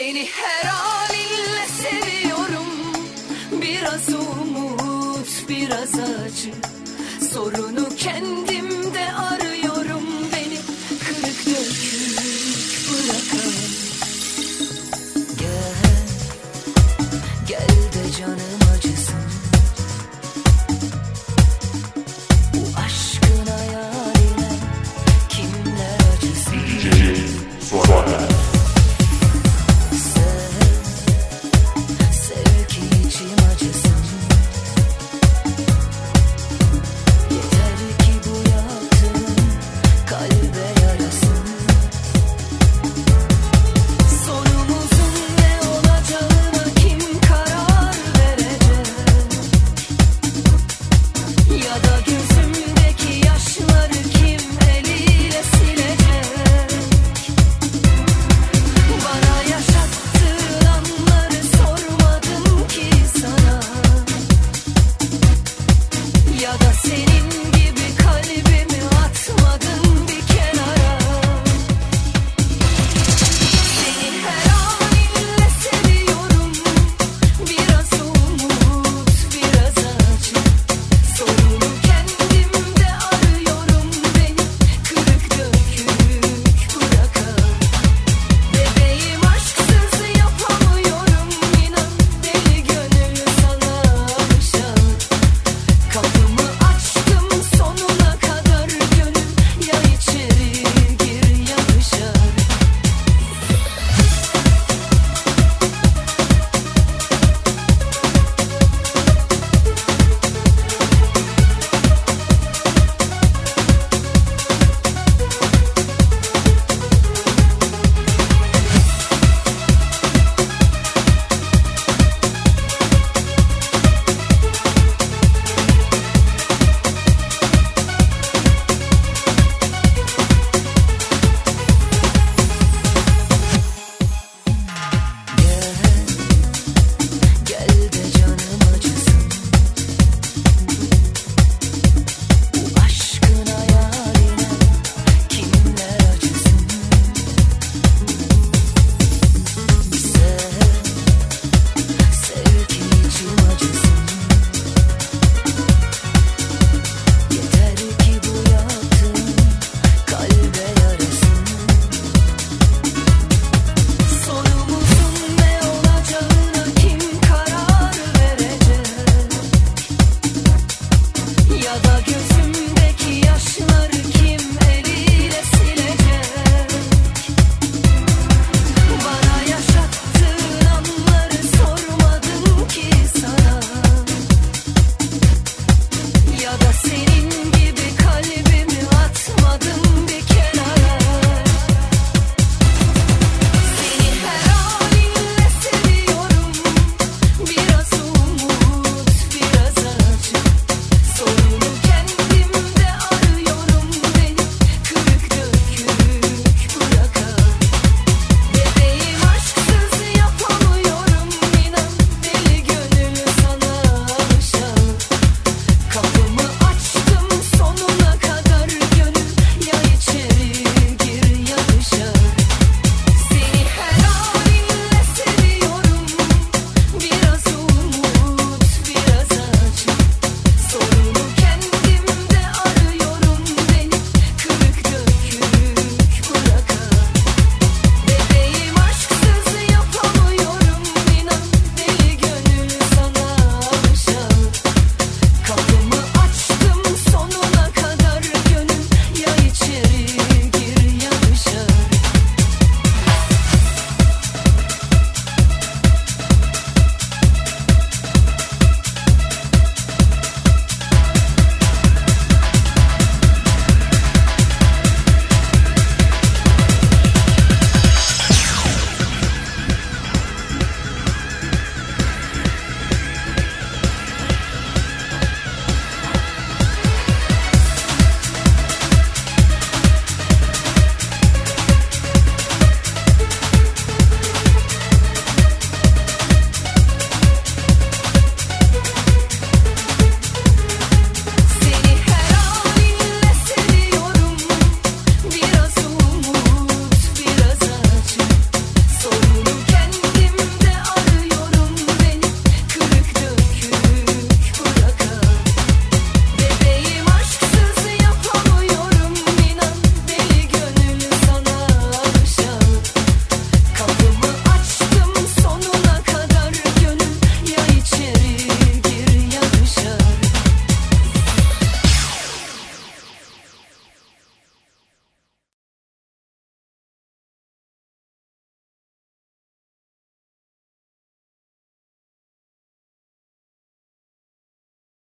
Seni her halinle seviyorum. Biraz umut biraz acı. Sorunu kendimde arıyorum